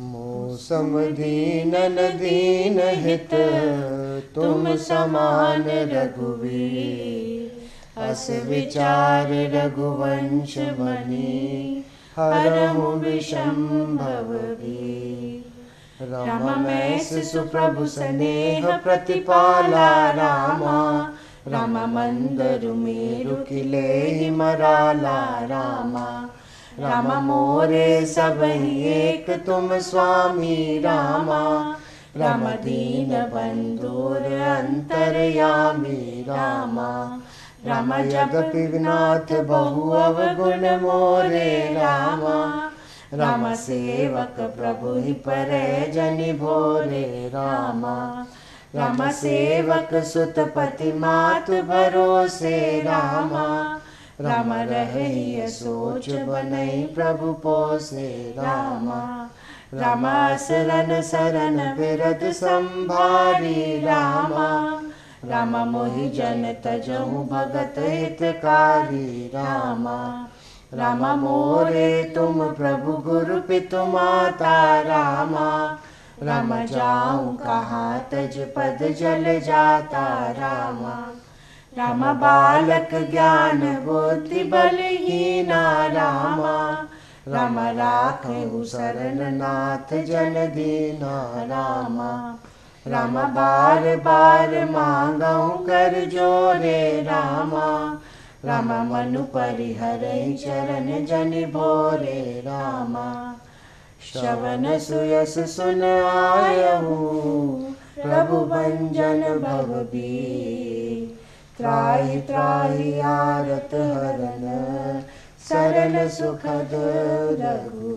मौसम दीनन दीन हित तुम समान रघुवीर। अस विचार रघुवंश बनी हरहु विषम्भव भी रममेश सुप्रभु स्नेह प्रतिपाला रामा राम मंदरु मेरु किले मराला रामा। राम मोरे सब एक, तुम स्वामी रामा। राम दीन बंधुर अंतरयामी रामा। राम जगति विनाथ बहु अवगुण मोरे रामा। राम सेवक प्रभु ही पर जन भोरे रामा। राम सेवक सुत पति मातु भरोसे रामा। राम रहे सोच बनई प्रभु पोसे रामा। राम। शरण शरण विरत संभारी रामा। राम। मोहि जन तजहु भगत हितकारी रामा। राम। मोरे तुम प्रभु गुरु पितु माता रामा। राम जाऊँ कहाँ तज पद जल जाता रामा। राम बालक ज्ञान, बुद्धि बलहीना रामा। राम राखे शरण नाथ जन दीना रामा। राम बार बार मांगऊ कर जोरे रामा। राम मनु परिहर चरण जन भोरे रामा। श्रवण सुयस सुन आयहू, प्रभु भंजन भव त्राहि त्राहि आरत हरन शरण सुखद रघुवीर